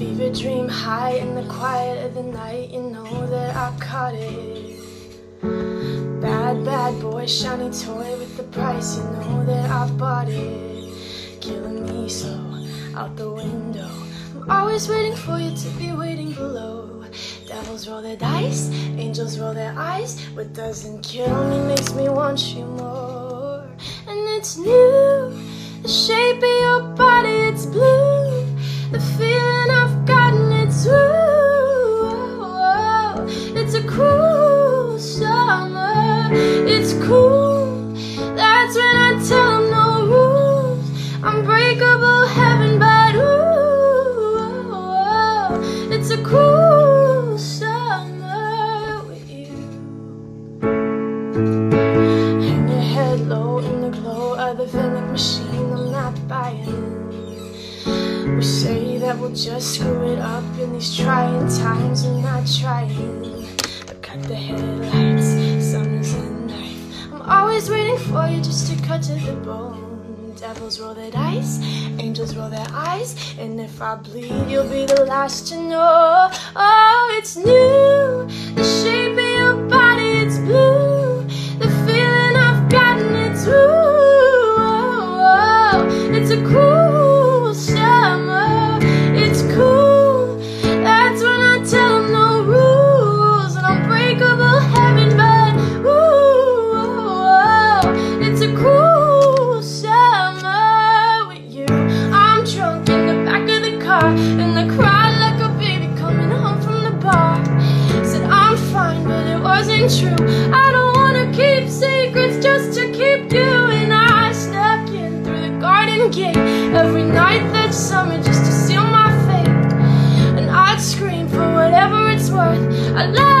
Fever dream high in the quiet of the night, you know that I caught it. Bad, bad boy, shiny toy with the price, you know that I bought it. Killing me slow, out the window. I'm always waiting for you to be waiting below. Devils roll their dice, angels roll their eyes. What doesn't kill me makes me want you more. And it's new, the shape of your body, it's blue. The That's when I tell 'em no rules. Unbreakable heaven, but ooh, it's a cool summer with you. Hang your head low in the glow of the vending machine. I'm not buying. We say that we'll just screw it up in these trying times. We're not trying. But cut the headlights, always waiting for you just to cut to the bone. Devils roll their dice, angels roll their eyes. And if I bleed, you'll be the last to know. Oh, it's new. True. I don't wanna keep secrets just to keep you. And I snuck in through the garden gate every night that summer just to seal my fate. And I'd scream for whatever it's worth. I love.